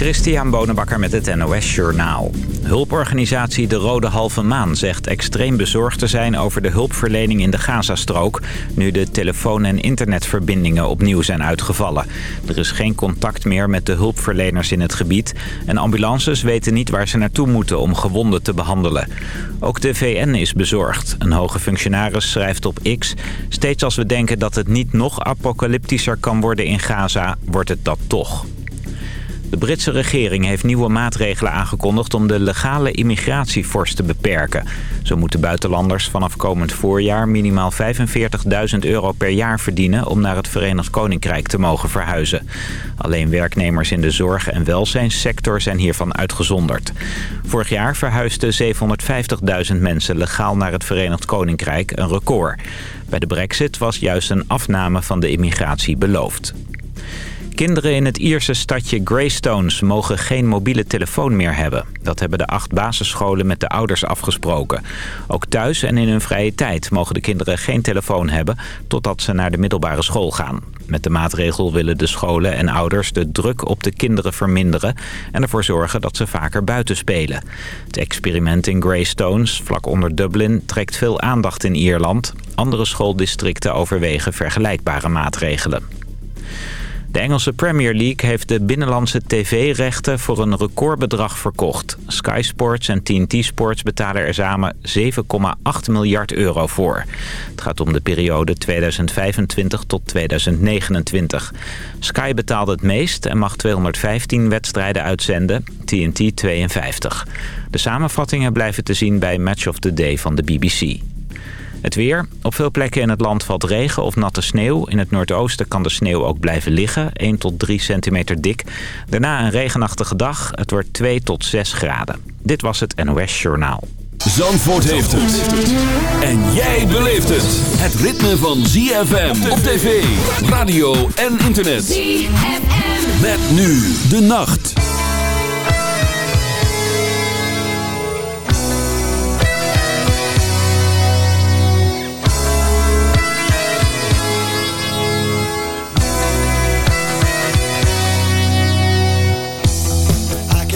Christian Bonenbakker met het NOS Journaal. Hulporganisatie De Rode Halve Maan zegt extreem bezorgd te zijn over de hulpverlening in de Gazastrook... nu de telefoon- en internetverbindingen opnieuw zijn uitgevallen. Er is geen contact meer met de hulpverleners in het gebied... en ambulances weten niet waar ze naartoe moeten om gewonden te behandelen. Ook de VN is bezorgd. Een hoge functionaris schrijft op X... steeds als we denken dat het niet nog apocalyptischer kan worden in Gaza, wordt het dat toch. De Britse regering heeft nieuwe maatregelen aangekondigd om de legale immigratie te beperken. Zo moeten buitenlanders vanaf komend voorjaar minimaal 45.000 euro per jaar verdienen om naar het Verenigd Koninkrijk te mogen verhuizen. Alleen werknemers in de zorg- en welzijnssector zijn hiervan uitgezonderd. Vorig jaar verhuisden 750.000 mensen legaal naar het Verenigd Koninkrijk, een record. Bij de brexit was juist een afname van de immigratie beloofd. Kinderen in het Ierse stadje Greystones mogen geen mobiele telefoon meer hebben. Dat hebben de acht basisscholen met de ouders afgesproken. Ook thuis en in hun vrije tijd mogen de kinderen geen telefoon hebben... totdat ze naar de middelbare school gaan. Met de maatregel willen de scholen en ouders de druk op de kinderen verminderen... en ervoor zorgen dat ze vaker buiten spelen. Het experiment in Greystones, vlak onder Dublin, trekt veel aandacht in Ierland. Andere schooldistricten overwegen vergelijkbare maatregelen. De Engelse Premier League heeft de binnenlandse tv-rechten voor een recordbedrag verkocht. Sky Sports en TNT Sports betalen er samen 7,8 miljard euro voor. Het gaat om de periode 2025 tot 2029. Sky betaalt het meest en mag 215 wedstrijden uitzenden, TNT 52. De samenvattingen blijven te zien bij Match of the Day van de BBC. Het weer. Op veel plekken in het land valt regen of natte sneeuw. In het noordoosten kan de sneeuw ook blijven liggen. 1 tot 3 centimeter dik. Daarna een regenachtige dag. Het wordt 2 tot 6 graden. Dit was het NOS Journaal. Zandvoort heeft het. En jij beleeft het. Het ritme van ZFM op tv, radio en internet. ZFM. Met nu de nacht.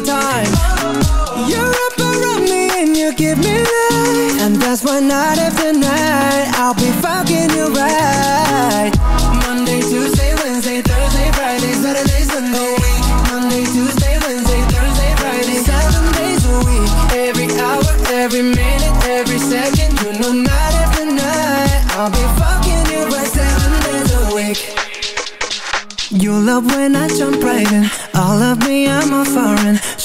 the time. You wrap around me and you give me life. And that's why night after night I'll be fucking you right. Monday, Tuesday, Wednesday, Thursday, Friday, Saturday, Sunday. Monday, Tuesday, Wednesday, Thursday, Friday. Seven days a week. Every hour, every minute, every second. You know night after night I'll be fucking you right seven days a week. You love when I jump right in. All of me, I'm a foreign.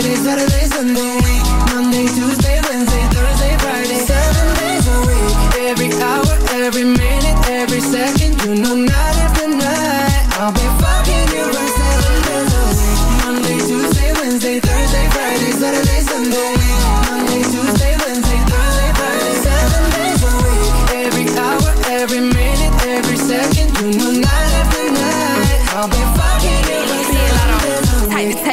Friday, Saturday, Sunday Monday, Tuesday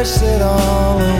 wish it all away.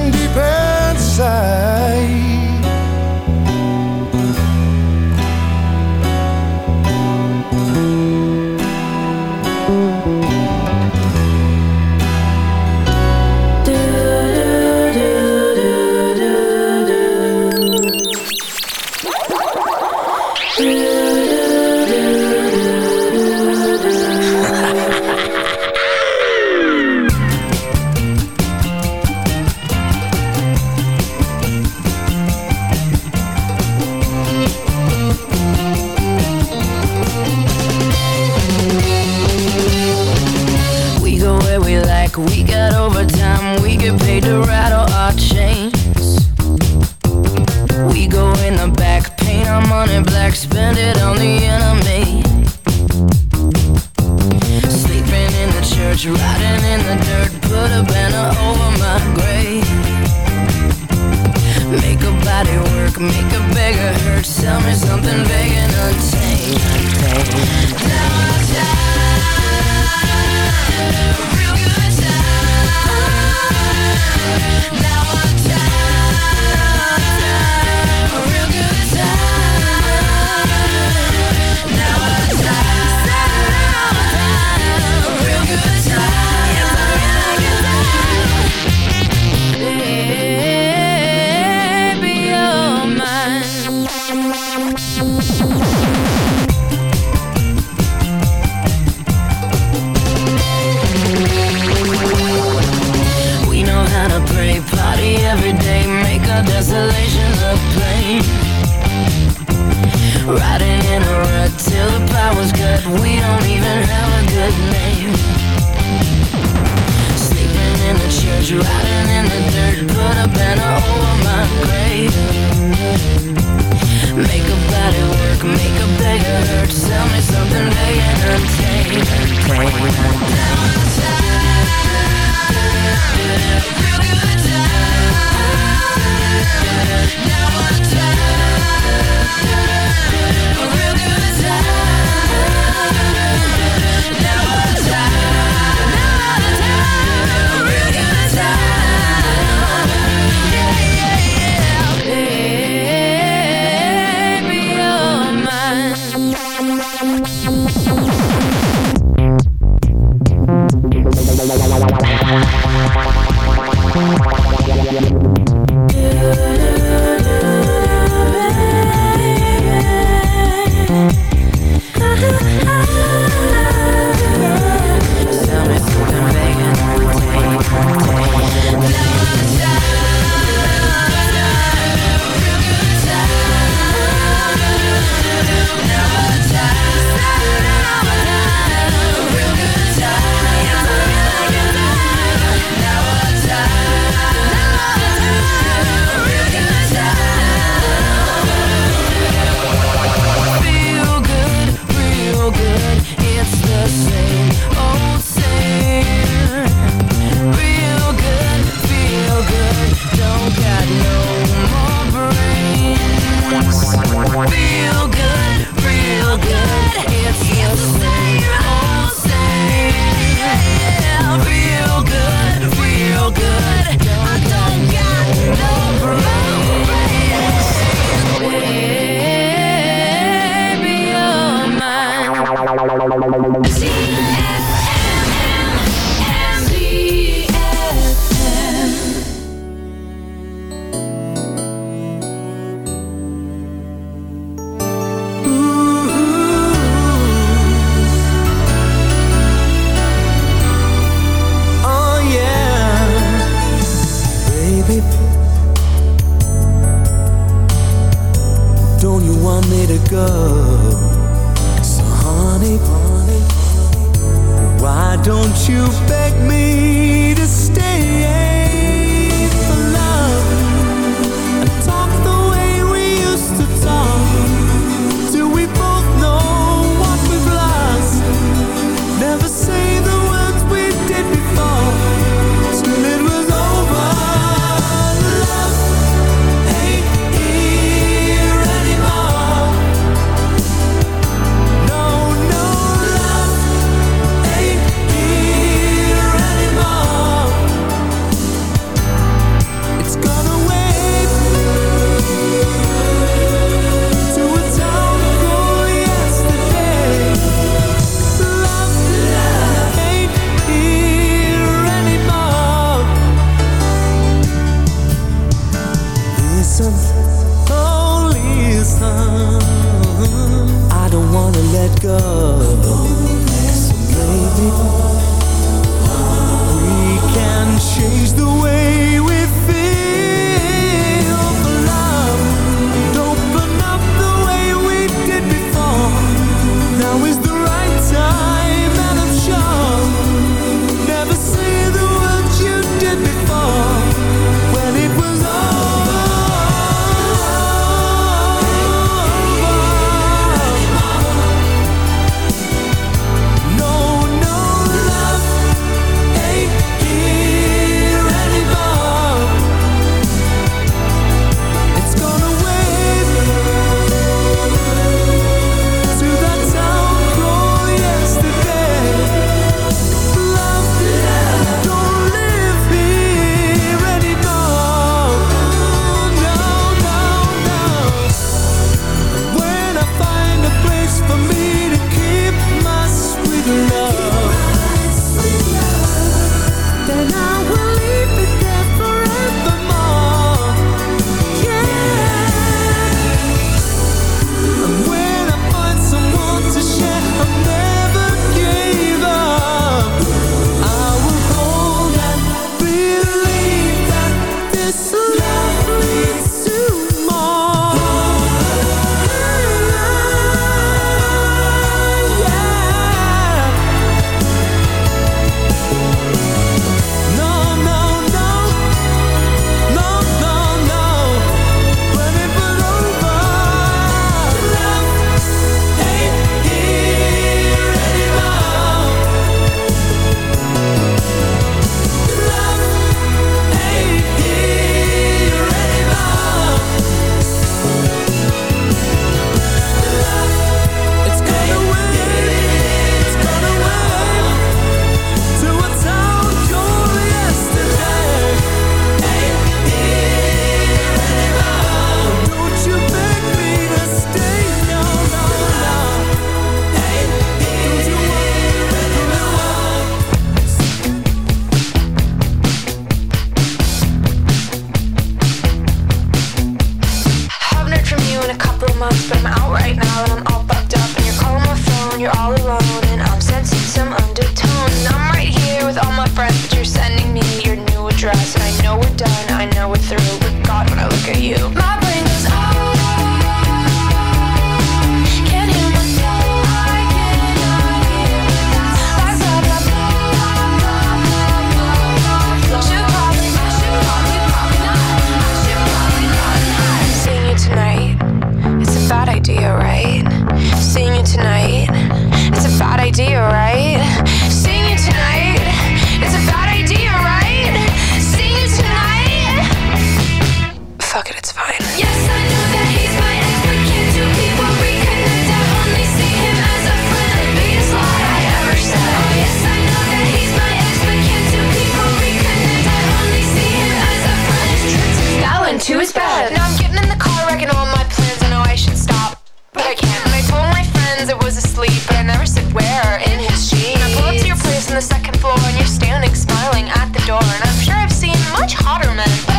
Now I'm getting in the car, wrecking all my plans. I know I should stop, but I can't. And I told my friends I was asleep, but I never said where in his sheets. And I pull up to your place on the second floor, and you're standing smiling at the door. And I'm sure I've seen much hotter men.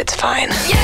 It's fine. Yeah!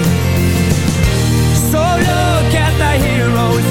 heroes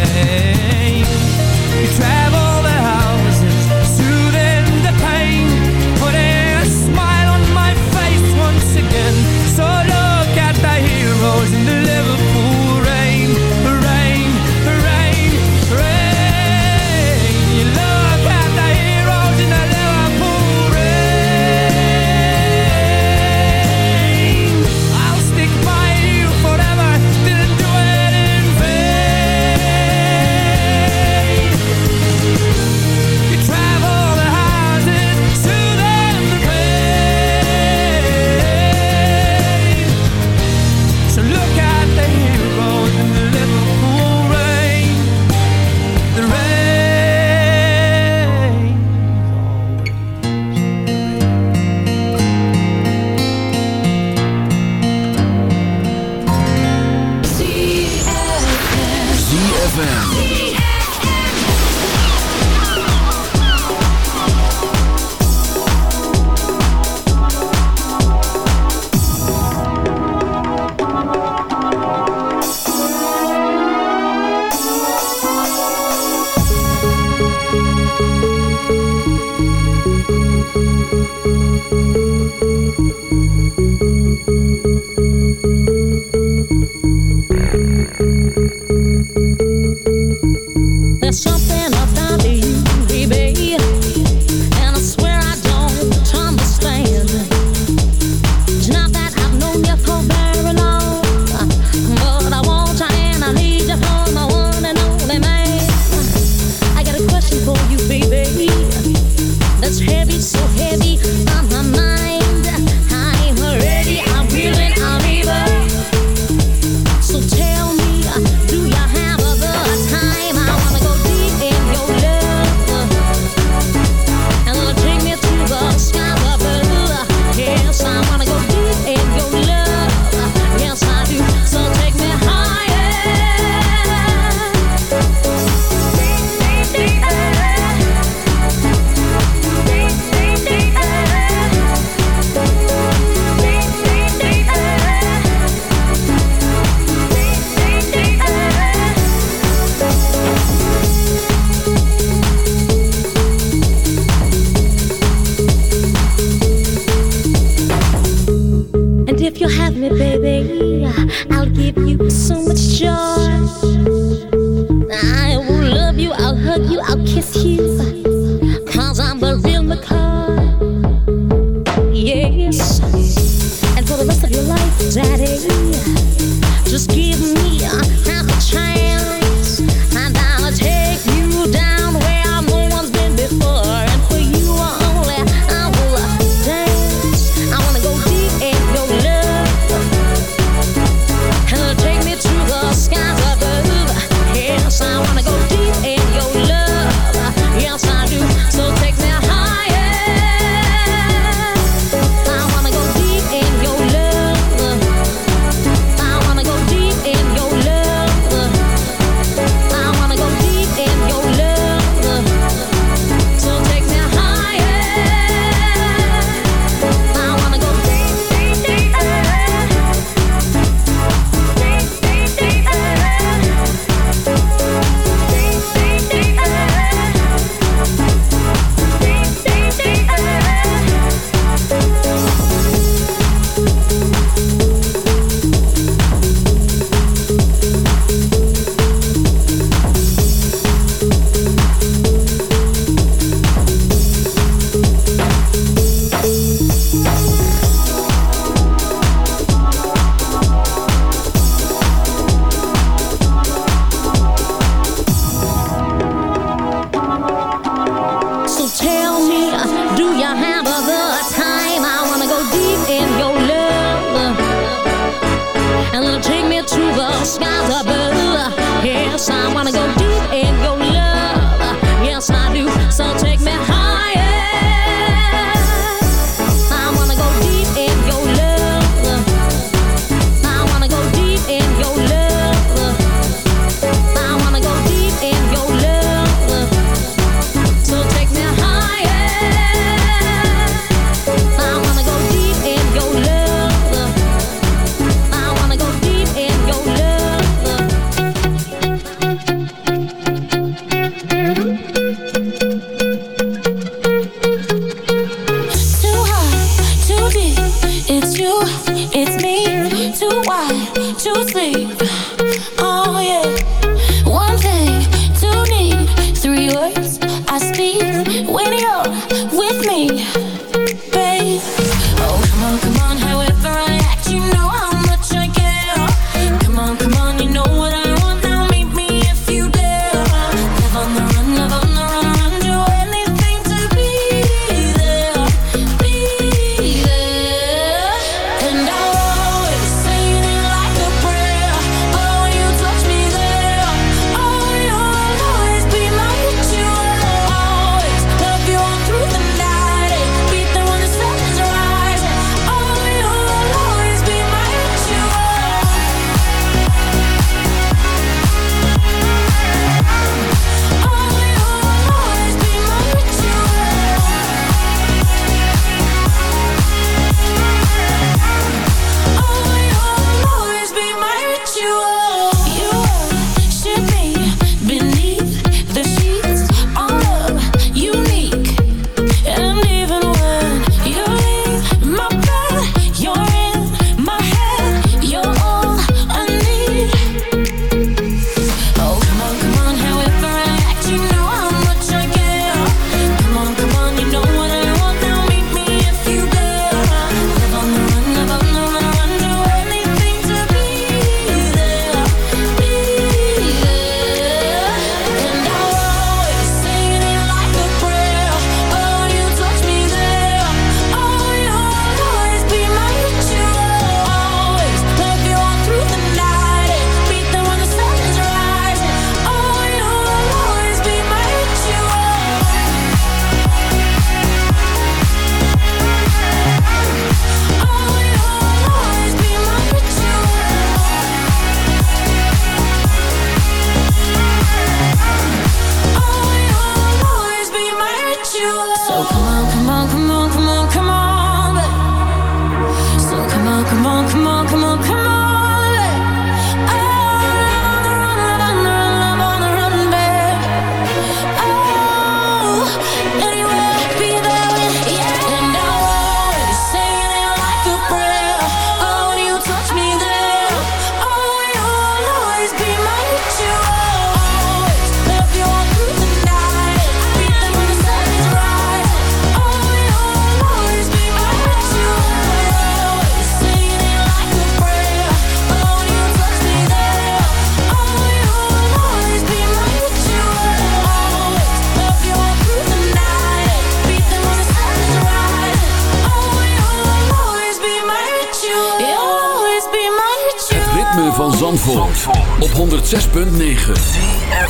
106.9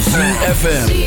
FM.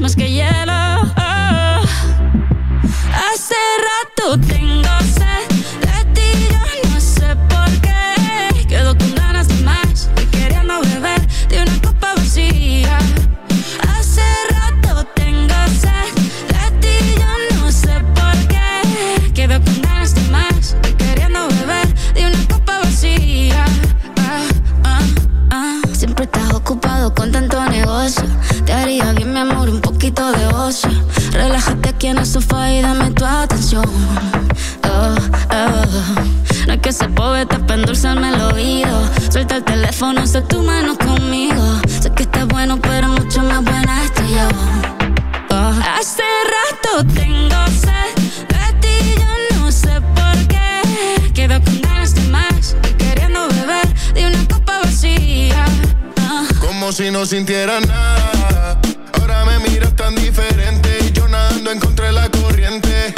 Más que hielo. Teléfono, sé tu mano conmigo. Sé que estás bueno, pero mucho más buena estoy yo. Oh. Hace rato tengo sed de ti, yo no sé por qué. Quedo con ganas de más y queriendo beber de una copa vacía. Ah. Como si no sintiera nada. Ahora me miras tan diferente y yo nadando en contra de la corriente.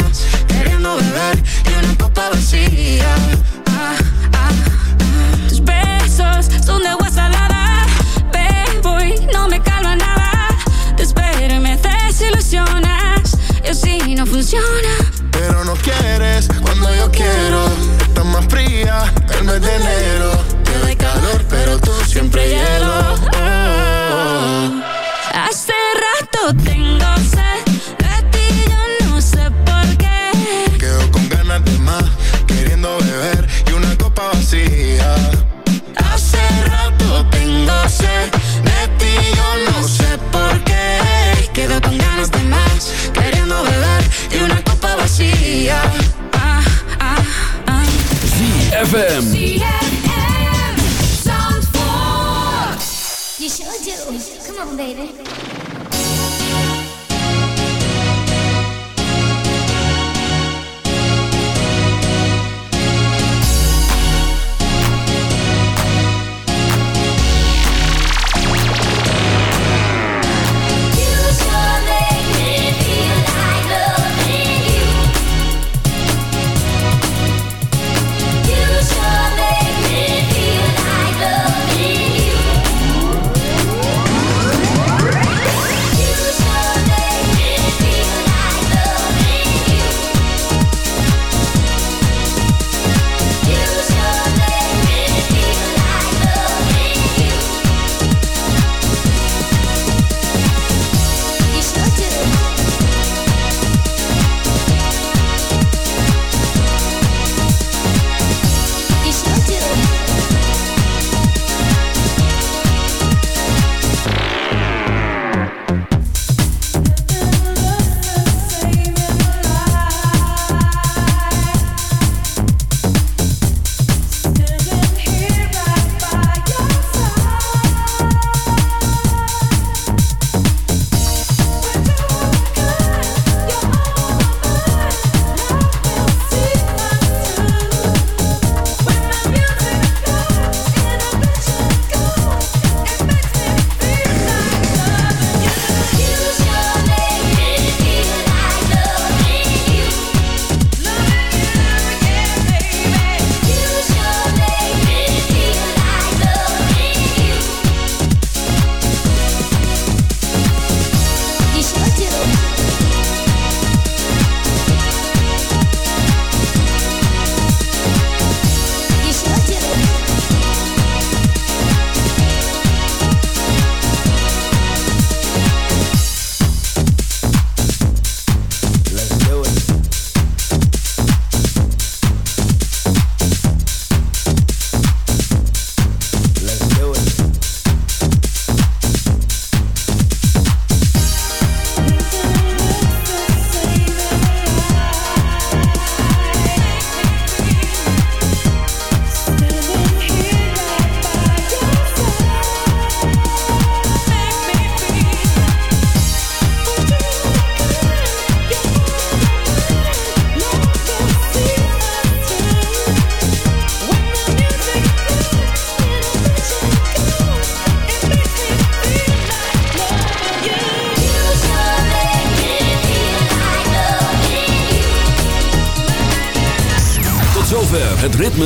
queriendo beber de una copa son de salada, y no me calma nada. Te espero y me desilusionas, y así no funciona.